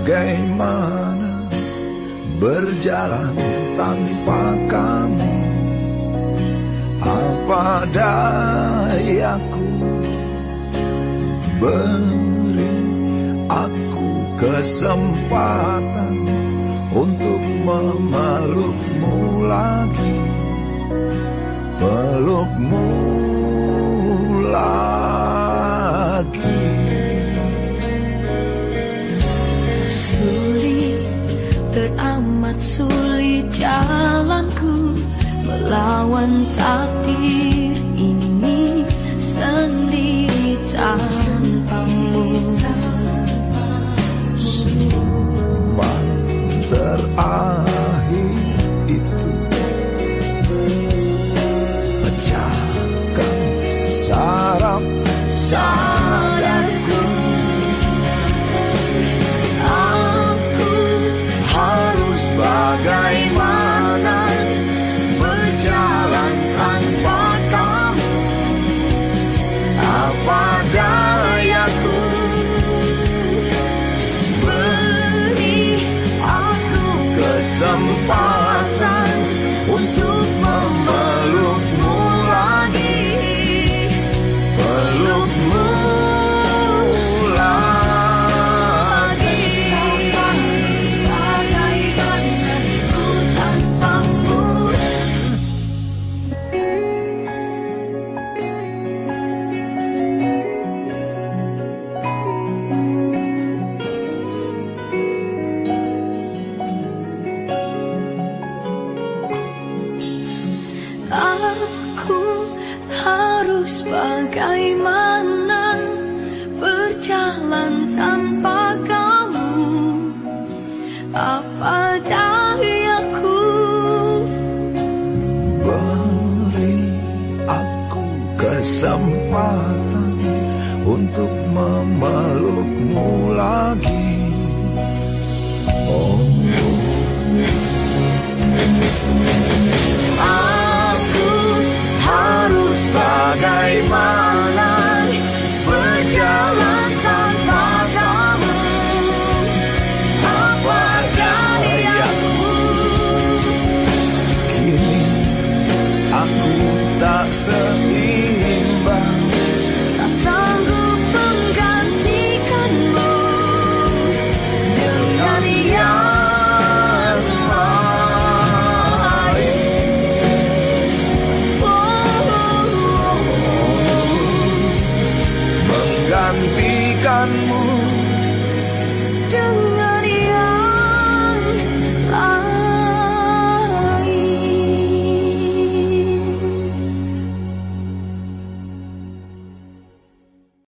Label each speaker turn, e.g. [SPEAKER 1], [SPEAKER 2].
[SPEAKER 1] bagaimana Berjalan tanpa kamu? Apa dayaku? Beri aku kesempatan Untuk memelukmu lagi
[SPEAKER 2] teramat sulit jalanku Melawan takdir
[SPEAKER 1] Aku harus bagaimana berjalan tanpa kamu? Apa dayaku Beri aku kesempatan Untuk memelukmu lagi
[SPEAKER 2] bagaimana mimpikanmu dengan